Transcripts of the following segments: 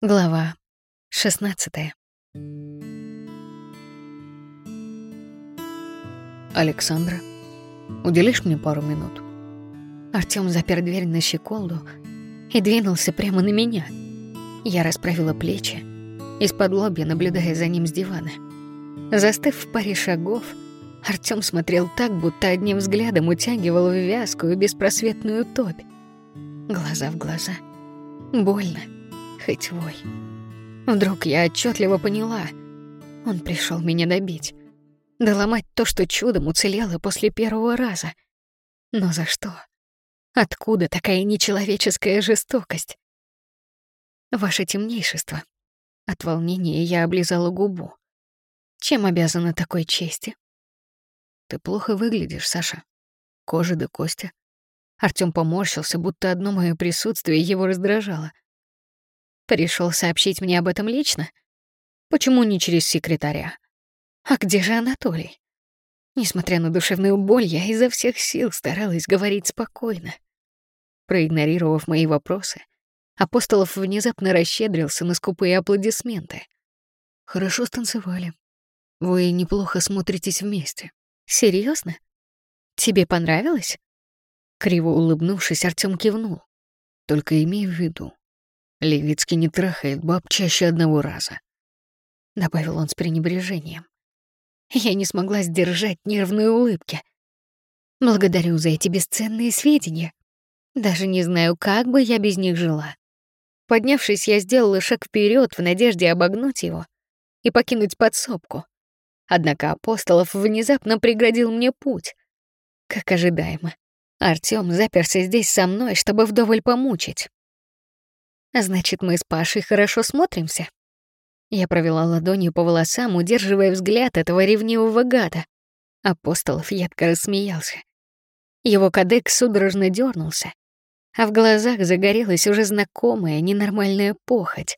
Глава 16 Александра, уделишь мне пару минут? Артём запер дверь на щеколду и двинулся прямо на меня. Я расправила плечи, из-под лобья наблюдая за ним с дивана. Застыв в паре шагов, Артём смотрел так, будто одним взглядом утягивал в вязкую беспросветную топь. Глаза в глаза. Больно хоть вой. Вдруг я отчетливо поняла. Он пришел меня добить. Доломать то, что чудом уцелело после первого раза. Но за что? Откуда такая нечеловеческая жестокость? Ваше темнейшество. От волнения я облизала губу. Чем обязана такой чести? Ты плохо выглядишь, Саша. Кожа до кости. Артём поморщился, будто одно мое присутствие его раздражало. Пришел сообщить мне об этом лично? Почему не через секретаря? А где же Анатолий? Несмотря на душевную боль, я изо всех сил старалась говорить спокойно. Проигнорировав мои вопросы, Апостолов внезапно расщедрился на скупые аплодисменты. «Хорошо станцевали. Вы неплохо смотритесь вместе». Серьезно? Тебе понравилось?» Криво улыбнувшись, Артём кивнул. «Только имей в виду, Левицкий не трахает баб чаще одного раза. Добавил он с пренебрежением. Я не смогла сдержать нервные улыбки. Благодарю за эти бесценные сведения. Даже не знаю, как бы я без них жила. Поднявшись, я сделала шаг вперед в надежде обогнуть его и покинуть подсобку. Однако Апостолов внезапно преградил мне путь. Как ожидаемо, Артём заперся здесь со мной, чтобы вдоволь помучить. Значит, мы с Пашей хорошо смотримся. Я провела ладонью по волосам, удерживая взгляд этого ревнивого гада. Апостолов едко рассмеялся. Его кадык судорожно дернулся, а в глазах загорелась уже знакомая ненормальная похоть.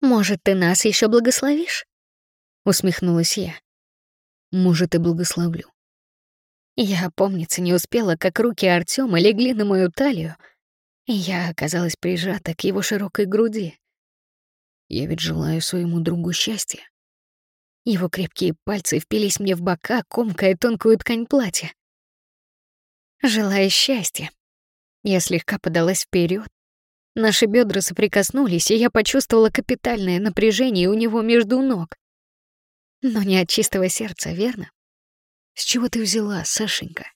«Может, ты нас еще благословишь?» — усмехнулась я. «Может, и благословлю». Я опомниться не успела, как руки Артема легли на мою талию, и я оказалась прижата к его широкой груди. Я ведь желаю своему другу счастья. Его крепкие пальцы впились мне в бока, комкая тонкую ткань платья. Желая счастья. Я слегка подалась вперед. Наши бедра соприкоснулись, и я почувствовала капитальное напряжение у него между ног. Но не от чистого сердца, верно? С чего ты взяла, Сашенька?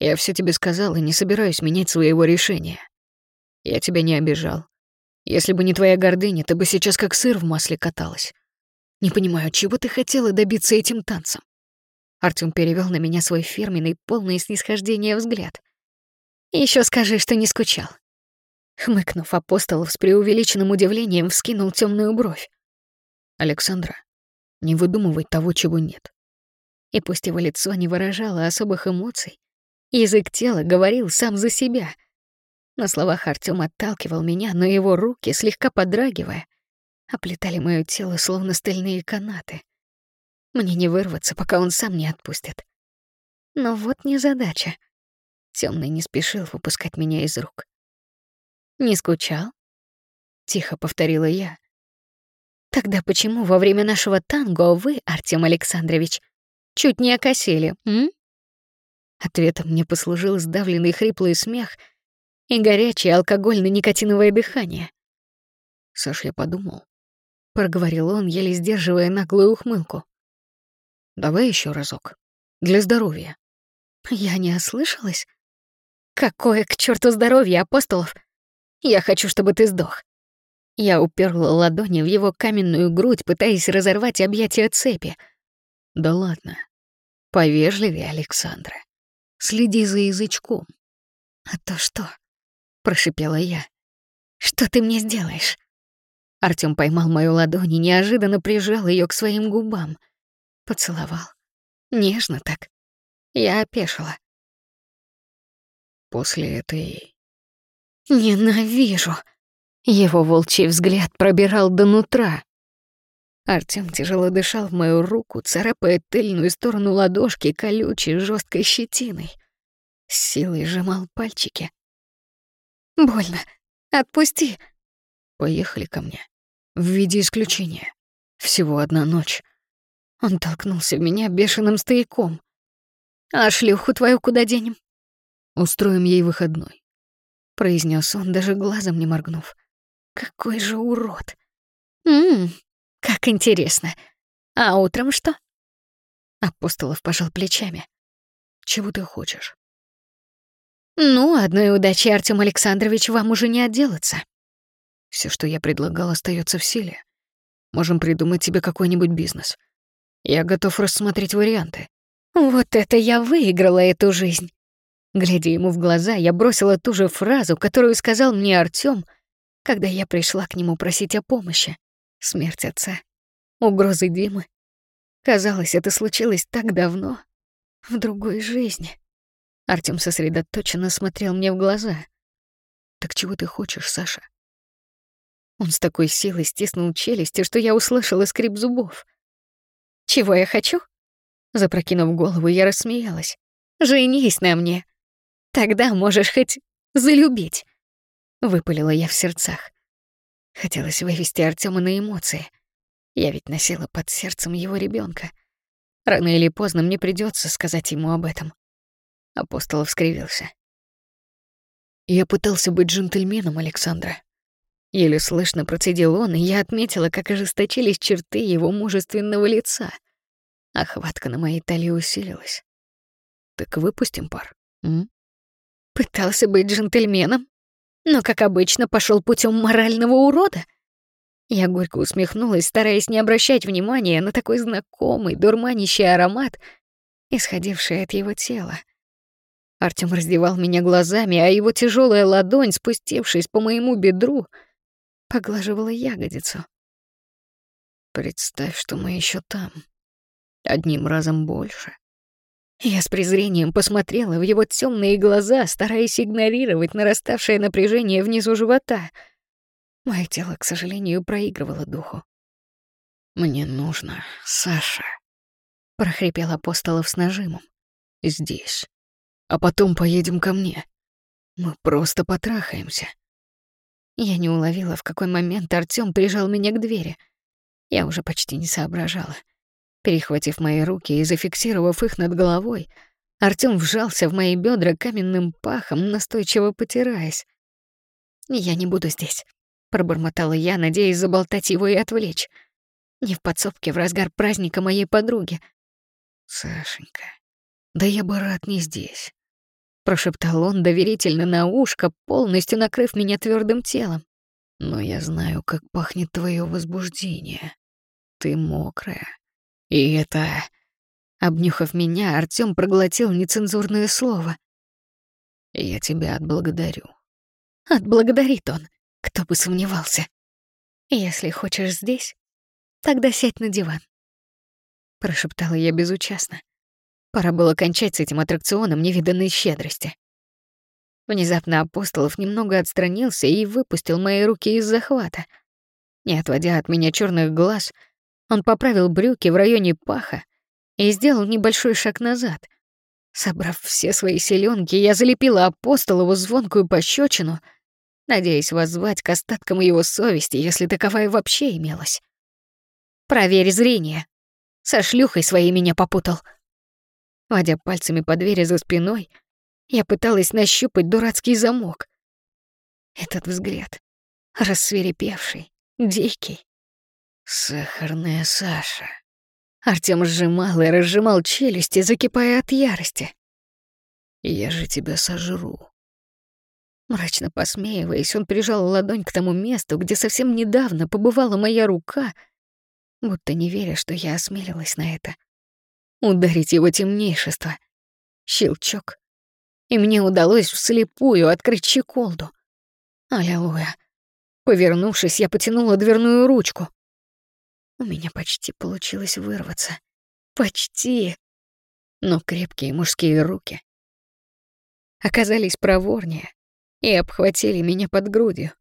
Я все тебе сказал и не собираюсь менять своего решения. Я тебя не обижал. Если бы не твоя гордыня, ты бы сейчас как сыр в масле каталась. Не понимаю, чего ты хотела добиться этим танцем?» Артём перевел на меня свой фирменный, полный снисхождения взгляд. Еще скажи, что не скучал». Хмыкнув, Апостолов с преувеличенным удивлением вскинул темную бровь. «Александра, не выдумывай того, чего нет». И пусть его лицо не выражало особых эмоций, язык тела говорил сам за себя — на словах Артём отталкивал меня, но его руки, слегка подрагивая, оплетали моё тело словно стальные канаты. Мне не вырваться, пока он сам не отпустит. Но вот не задача. Тёмный не спешил выпускать меня из рук. «Не скучал?» — тихо повторила я. «Тогда почему во время нашего танго вы, Артём Александрович, чуть не окосили, м?» Ответом мне послужил сдавленный хриплый смех — и горячее алкогольно-никотиновое дыхание. «Саш, я подумал», — проговорил он, еле сдерживая наглую ухмылку. «Давай еще разок. Для здоровья». Я не ослышалась? Какое к черту здоровье, апостолов? Я хочу, чтобы ты сдох. Я уперла ладони в его каменную грудь, пытаясь разорвать объятия цепи. Да ладно. Повежливее, Александра. Следи за язычком. А то что? Прошипела я. Что ты мне сделаешь? Артём поймал мою ладонь и неожиданно прижал ее к своим губам. Поцеловал. Нежно так. Я опешила. После этой... Ненавижу. Его волчий взгляд пробирал до нутра. Артём тяжело дышал в мою руку, царапая тыльную сторону ладошки колючей жесткой щетиной. С силой сжимал пальчики, Больно. Отпусти. Поехали ко мне. В виде исключения. Всего одна ночь. Он толкнулся в меня бешеным стояком. «А шлюху твою куда денем?» «Устроим ей выходной», — произнес он, даже глазом не моргнув. «Какой же урод!» «Ммм, как интересно. А утром что?» Апостолов пожал плечами. «Чего ты хочешь?» «Ну, одной удачи, Артём Александрович, вам уже не отделаться». Все, что я предлагал, остается в силе. Можем придумать тебе какой-нибудь бизнес. Я готов рассмотреть варианты. Вот это я выиграла эту жизнь. Глядя ему в глаза, я бросила ту же фразу, которую сказал мне Артём, когда я пришла к нему просить о помощи. Смерть отца, угрозы Димы. Казалось, это случилось так давно, в другой жизни. Артём сосредоточенно смотрел мне в глаза. «Так чего ты хочешь, Саша?» Он с такой силой стиснул челюсти, что я услышала скрип зубов. «Чего я хочу?» Запрокинув голову, я рассмеялась. «Женись на мне. Тогда можешь хоть залюбить». Выпалила я в сердцах. Хотелось вывести Артема на эмоции. Я ведь носила под сердцем его ребенка. Рано или поздно мне придется сказать ему об этом. Апостолов скривился. Я пытался быть джентльменом, Александра. Еле слышно процедил он, и я отметила, как ожесточились черты его мужественного лица. Охватка на моей талии усилилась. Так выпустим пар, м? Пытался быть джентльменом, но, как обычно, пошел путем морального урода. Я горько усмехнулась, стараясь не обращать внимания на такой знакомый, дурманящий аромат, исходивший от его тела. Артём раздевал меня глазами, а его тяжелая ладонь, спустившись по моему бедру, поглаживала ягодицу. Представь, что мы еще там. Одним разом больше. Я с презрением посмотрела в его темные глаза, стараясь игнорировать нараставшее напряжение внизу живота. Мое тело, к сожалению, проигрывало духу. «Мне нужно, Саша», — прохрипел Апостолов с нажимом. «Здесь а потом поедем ко мне. Мы просто потрахаемся». Я не уловила, в какой момент Артём прижал меня к двери. Я уже почти не соображала. Перехватив мои руки и зафиксировав их над головой, Артём вжался в мои бедра каменным пахом, настойчиво потираясь. «Я не буду здесь», — пробормотала я, надеясь заболтать его и отвлечь. Не в подсобке в разгар праздника моей подруги. «Сашенька, да я бы рад не здесь прошептал он доверительно на ушко, полностью накрыв меня твердым телом. Но я знаю, как пахнет твое возбуждение. Ты мокрая. И это... Обнюхав меня, Артём проглотил нецензурное слово. Я тебя отблагодарю. Отблагодарит он, кто бы сомневался. Если хочешь здесь, тогда сядь на диван. Прошептала я безучастно. Пора было кончать с этим аттракционом невиданной щедрости. Внезапно Апостолов немного отстранился и выпустил мои руки из захвата. Не отводя от меня черных глаз, он поправил брюки в районе паха и сделал небольшой шаг назад. Собрав все свои силёнки, я залепила Апостолову звонкую пощечину, надеясь воззвать к остаткам его совести, если таковая вообще имелась. «Проверь зрение. Со шлюхой своей меня попутал», Водя пальцами по двери за спиной, я пыталась нащупать дурацкий замок. Этот взгляд, рассверепевший, дикий. «Сахарная Саша». Артём сжимал и разжимал челюсти, закипая от ярости. «Я же тебя сожру». Мрачно посмеиваясь, он прижал ладонь к тому месту, где совсем недавно побывала моя рука, будто не веря, что я осмелилась на это ударить его темнейшество. Щелчок. И мне удалось вслепую открыть чеколду. Аллилуйя. Повернувшись, я потянула дверную ручку. У меня почти получилось вырваться. Почти. Но крепкие мужские руки оказались проворнее и обхватили меня под грудью.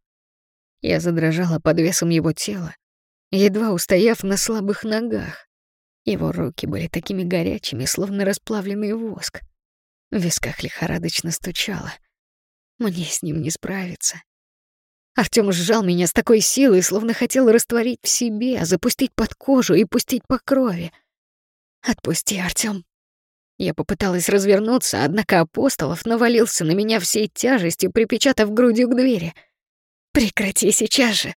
Я задрожала под весом его тела, едва устояв на слабых ногах. Его руки были такими горячими, словно расплавленный воск. В висках лихорадочно стучало. Мне с ним не справиться. Артём сжал меня с такой силой, словно хотел растворить в себе, запустить под кожу и пустить по крови. «Отпусти, Артём». Я попыталась развернуться, однако Апостолов навалился на меня всей тяжестью, припечатав грудью к двери. «Прекрати сейчас же!»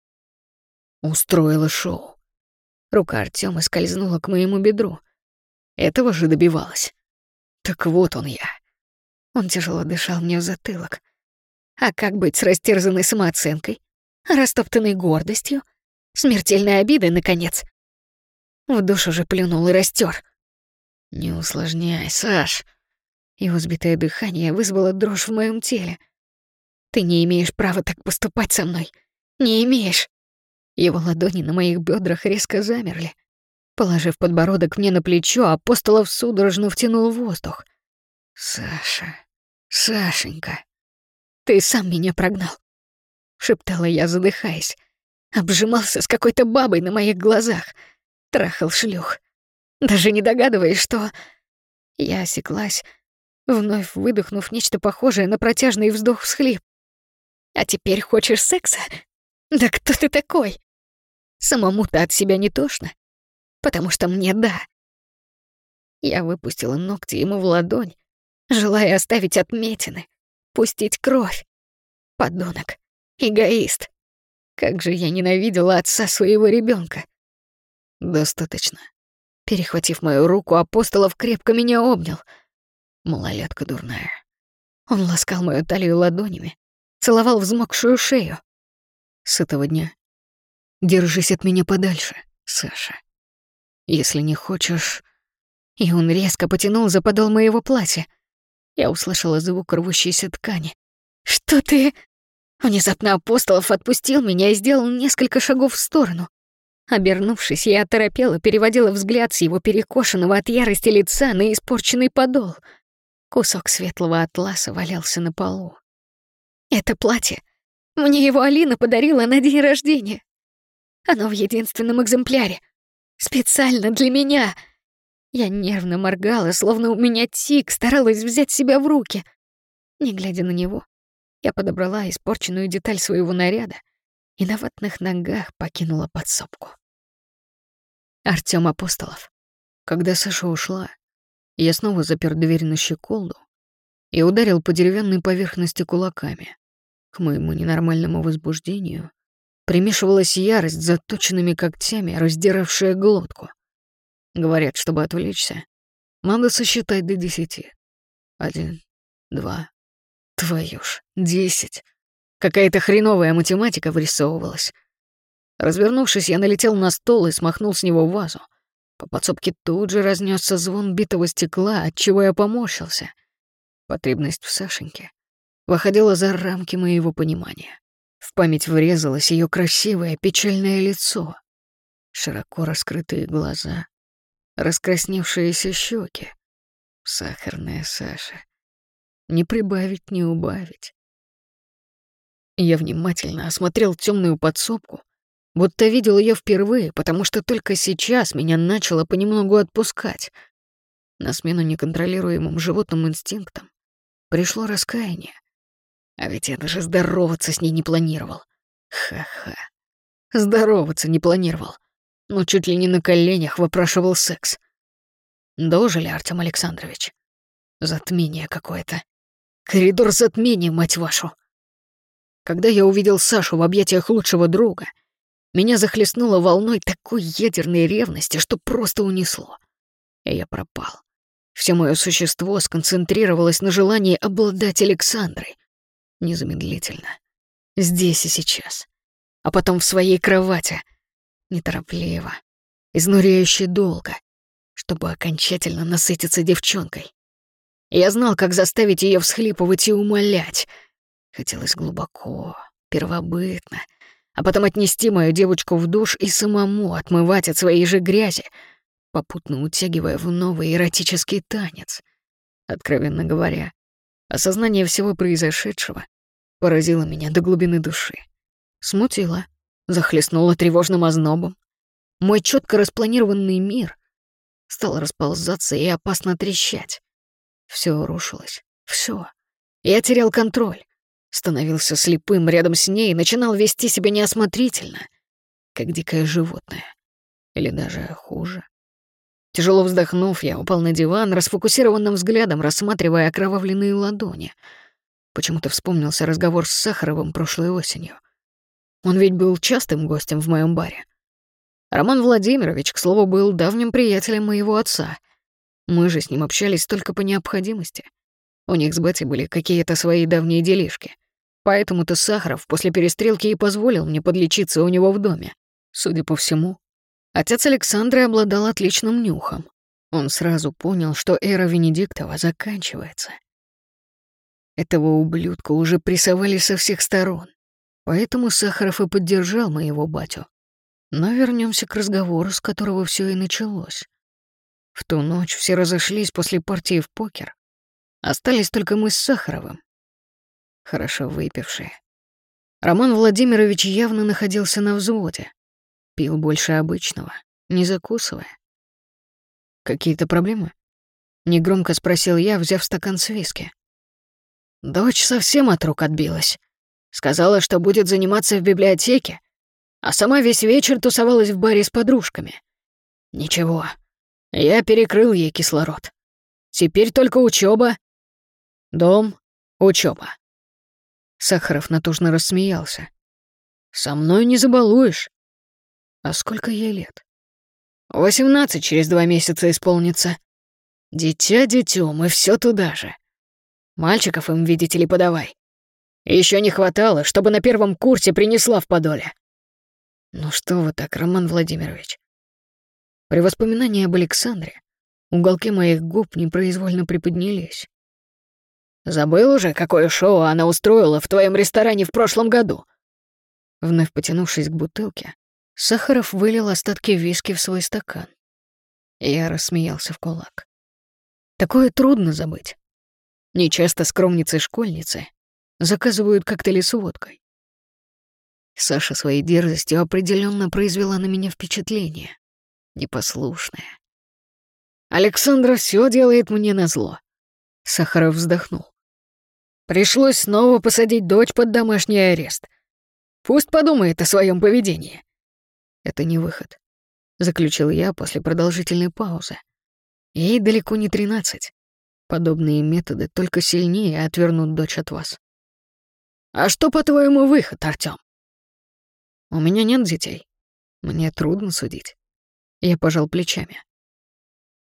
Устроила шоу. Рука Артёма скользнула к моему бедру. Этого же добивалась. Так вот он я. Он тяжело дышал мне в затылок. А как быть с растерзанной самооценкой? Растоптанной гордостью? Смертельной обидой, наконец? В душу же плюнул и растер. «Не усложняй, Саш». Его сбитое дыхание вызвало дрожь в моем теле. «Ты не имеешь права так поступать со мной. Не имеешь». Его ладони на моих бедрах резко замерли. Положив подбородок мне на плечо, Апостолов судорожно втянул воздух. «Саша, Сашенька, ты сам меня прогнал», — шептала я, задыхаясь. Обжимался с какой-то бабой на моих глазах. Трахал шлюх даже не догадываясь, что... Я осеклась, вновь выдохнув нечто похожее на протяжный вздох-всхлип. «А теперь хочешь секса? Да кто ты такой? Самому-то от себя не тошно, потому что мне да». Я выпустила ногти ему в ладонь, желая оставить отметины, пустить кровь. Подонок, эгоист. Как же я ненавидела отца своего ребенка. Достаточно. Перехватив мою руку, Апостолов крепко меня обнял. Малолетка дурная. Он ласкал мою талию ладонями, целовал взмокшую шею. С этого дня держись от меня подальше, Саша. Если не хочешь... И он резко потянул за подол моего платья. Я услышала звук рвущейся ткани. «Что ты...» Внезапно Апостолов отпустил меня и сделал несколько шагов в сторону. Обернувшись, я оторопела, переводила взгляд с его перекошенного от ярости лица на испорченный подол. Кусок светлого атласа валялся на полу. Это платье. Мне его Алина подарила на день рождения. Оно в единственном экземпляре. Специально для меня. Я нервно моргала, словно у меня тик, старалась взять себя в руки. Не глядя на него, я подобрала испорченную деталь своего наряда и на ватных ногах покинула подсобку. Артём Апостолов. Когда Саша ушла, я снова запер дверь на щеколду и ударил по деревянной поверхности кулаками. К моему ненормальному возбуждению примешивалась ярость заточенными когтями, раздиравшая глотку. Говорят, чтобы отвлечься, надо сосчитать до десяти. Один, два, твою ж, десять. Какая-то хреновая математика вырисовывалась. Развернувшись, я налетел на стол и смахнул с него вазу. По подсобке тут же разнесся звон битого стекла, от чего я поморщился. Потребность в Сашеньке выходила за рамки моего понимания. В память врезалось ее красивое, печальное лицо, широко раскрытые глаза, раскрасневшиеся щеки. Сахарная Саша. Не прибавить, не убавить. Я внимательно осмотрел темную подсобку, будто видел ее впервые, потому что только сейчас меня начало понемногу отпускать. На смену неконтролируемым животным инстинктам пришло раскаяние. А ведь я даже здороваться с ней не планировал. Ха-ха. Здороваться не планировал. Но чуть ли не на коленях выпрашивал секс. Дожили, Артем Александрович? Затмение какое-то. Коридор затмения, мать вашу. Когда я увидел Сашу в объятиях лучшего друга, меня захлестнуло волной такой ядерной ревности, что просто унесло. И я пропал. Все мое существо сконцентрировалось на желании обладать Александрой. Незамедлительно. Здесь и сейчас. А потом в своей кровати. Неторопливо. Изнуряюще долго. Чтобы окончательно насытиться девчонкой. Я знал, как заставить ее всхлипывать и умолять — Хотелось глубоко, первобытно, а потом отнести мою девочку в душ и самому отмывать от своей же грязи, попутно утягивая в новый эротический танец. Откровенно говоря, осознание всего произошедшего поразило меня до глубины души. Смутило, захлестнуло тревожным ознобом. Мой четко распланированный мир стал расползаться и опасно трещать. Все рушилось, все. Я терял контроль. становился слепым рядом с ней и начинал вести себя неосмотрительно, как дикое животное. Или даже хуже. Тяжело вздохнув, я упал на диван, расфокусированным взглядом рассматривая окровавленные ладони. Почему-то вспомнился разговор с Сахаровым прошлой осенью. Он ведь был частым гостем в моем баре. Роман Владимирович, к слову, был давним приятелем моего отца. Мы же с ним общались только по необходимости. У них с Бетти были какие-то свои давние делишки. Поэтому-то Сахаров после перестрелки и позволил мне подлечиться у него в доме. Судя по всему, отец Александры обладал отличным нюхом. Он сразу понял, что эра Венедиктова заканчивается. Этого ублюдка уже прессовали со всех сторон. Поэтому Сахаров и поддержал моего батю. Но вернемся к разговору, с которого все и началось. В ту ночь все разошлись после партии в покер. Остались только мы с Сахаровым. Хорошо выпившие. Роман Владимирович явно находился на взводе. Пил больше обычного, не закусывая. «Какие-то проблемы?» — негромко спросил я, взяв стакан с виски. Дочь совсем от рук отбилась. Сказала, что будет заниматься в библиотеке, а сама весь вечер тусовалась в баре с подружками. Ничего, я перекрыл ей кислород. Теперь только учеба, дом, учеба. Сахаров натужно рассмеялся. «Со мной не забалуешь». «А сколько ей лет?» «Восемнадцать через два месяца исполнится. Дитя детем, и все туда же. Мальчиков им, видите ли, подавай. Еще не хватало, чтобы на первом курсе принесла в подоле. Ну что вы так, Роман Владимирович? При воспоминании об Александре уголки моих губ непроизвольно приподнялись. Забыл уже, какое шоу она устроила в твоем ресторане в прошлом году? Вновь потянувшись к бутылке, Сахаров вылил остатки виски в свой стакан. Я рассмеялся в кулак. Такое трудно забыть. Нечасто скромницы-школьницы заказывают коктейли с водкой. Саша своей дерзостью определенно произвела на меня впечатление. Непослушная. Александра все делает мне назло. Сахаров вздохнул. Пришлось снова посадить дочь под домашний арест. Пусть подумает о своем поведении. Это не выход, заключил я после продолжительной паузы. Ей далеко не тринадцать. Подобные методы только сильнее отвернут дочь от вас. А что, по-твоему, выход, Артём? У меня нет детей. Мне трудно судить. Я пожал плечами.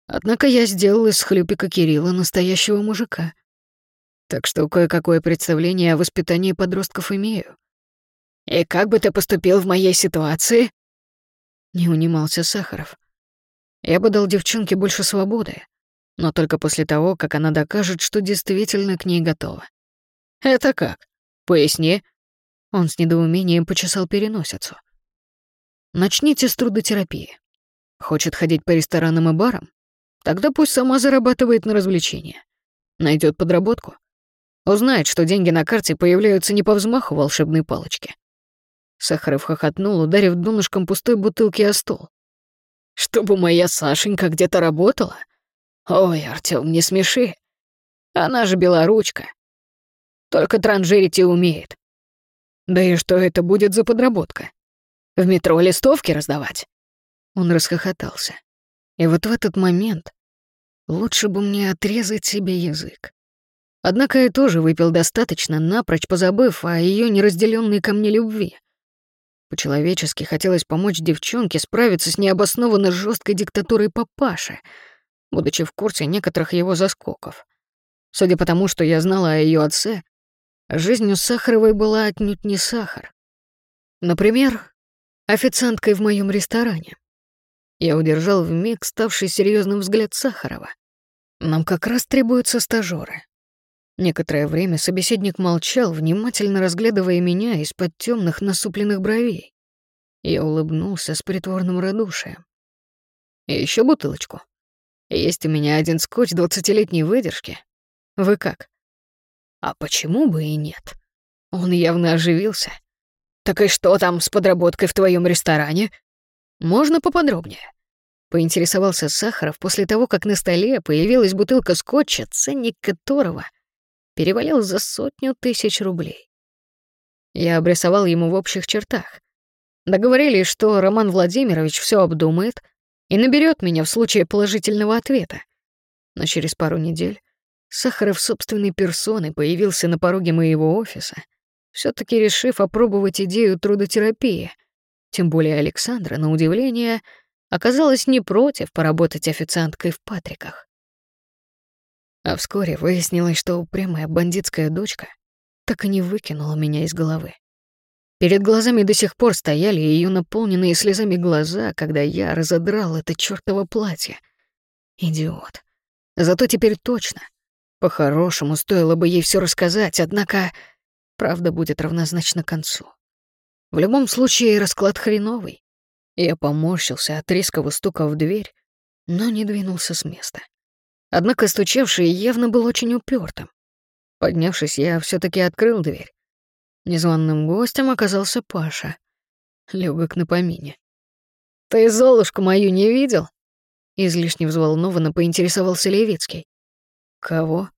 Однако я сделал из хлюпика Кирилла настоящего мужика. Так что кое-какое представление о воспитании подростков имею. И как бы ты поступил в моей ситуации? Не унимался Сахаров. Я бы дал девчонке больше свободы, но только после того, как она докажет, что действительно к ней готова. Это как? Поясни, он с недоумением почесал переносицу. Начните с трудотерапии. Хочет ходить по ресторанам и барам? Тогда пусть сама зарабатывает на развлечения. Найдет подработку. Узнает, что деньги на карте появляются не по взмаху волшебной палочки. Сахаров хохотнул, ударив донышком пустой бутылки о стол. «Чтобы моя Сашенька где-то работала? Ой, Артём, не смеши. Она же белоручка. Только транжирить и умеет. Да и что это будет за подработка? В метро листовки раздавать? Он расхохотался. И вот в этот момент лучше бы мне отрезать себе язык. Однако я тоже выпил достаточно, напрочь позабыв о ее неразделенной ко мне любви. По-человечески хотелось помочь девчонке справиться с необоснованно жесткой диктатурой папаши, будучи в курсе некоторых его заскоков. Судя по тому, что я знала о ее отце, Жизнь у Сахаровой была отнюдь не сахар. Например, официанткой в моем ресторане. Я удержал вмиг ставший серьезным взгляд Сахарова. Нам как раз требуются стажеры. Некоторое время собеседник молчал, внимательно разглядывая меня из-под темных насупленных бровей. Я улыбнулся с притворным радушием. И еще бутылочку. Есть у меня один скотч двадцатилетней выдержки. Вы как? А почему бы и нет? Он явно оживился. Так и что там с подработкой в твоем ресторане? Можно поподробнее? Поинтересовался Сахаров после того, как на столе появилась бутылка скотча, ценник которого перевалил за сотню тысяч рублей. Я обрисовал ему в общих чертах. Договорились, что Роман Владимирович все обдумает и наберет меня в случае положительного ответа. Но через пару недель Сахаров собственной персоной появился на пороге моего офиса, все таки решив опробовать идею трудотерапии. Тем более Александра, на удивление, оказалась не против поработать официанткой в Патриках. А вскоре выяснилось, что упрямая бандитская дочка так и не выкинула меня из головы. Перед глазами до сих пор стояли ее наполненные слезами глаза, когда я разодрал это чёртово платье. Идиот. Зато теперь точно. По-хорошему, стоило бы ей все рассказать, однако правда будет равнозначна концу. В любом случае, расклад хреновый. Я поморщился от резкого стука в дверь, но не двинулся с места. Однако стучавший явно был очень упертым. Поднявшись, я все таки открыл дверь. Незваным гостем оказался Паша. Лёгок на помине. «Ты Золушку мою не видел?» Излишне взволнованно поинтересовался Левицкий. «Кого?»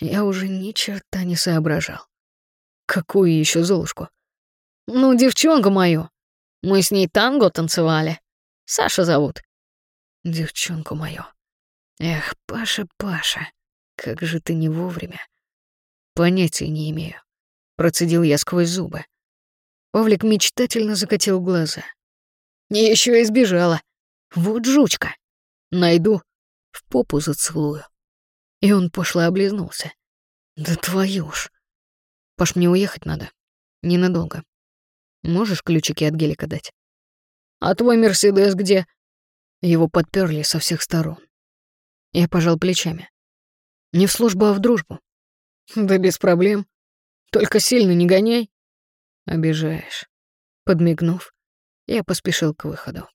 Я уже ни черта не соображал. «Какую еще Золушку?» «Ну, девчонку мою. Мы с ней танго танцевали. Саша зовут». «Девчонку мою. Эх, Паша, Паша, как же ты не вовремя. Понятия не имею. Процедил я сквозь зубы. Павлик мечтательно закатил глаза. Не еще и сбежала. Вот жучка. Найду, в попу зацелую. И он пошло облизнулся. Да твою ж. Паш, мне уехать надо. Ненадолго. Можешь ключики от гелика дать? А твой Мерседес где? Его подперли со всех сторон. Я пожал плечами. Не в службу, а в дружбу. Да без проблем. Только сильно не гоняй. Обижаешь. Подмигнув, я поспешил к выходу.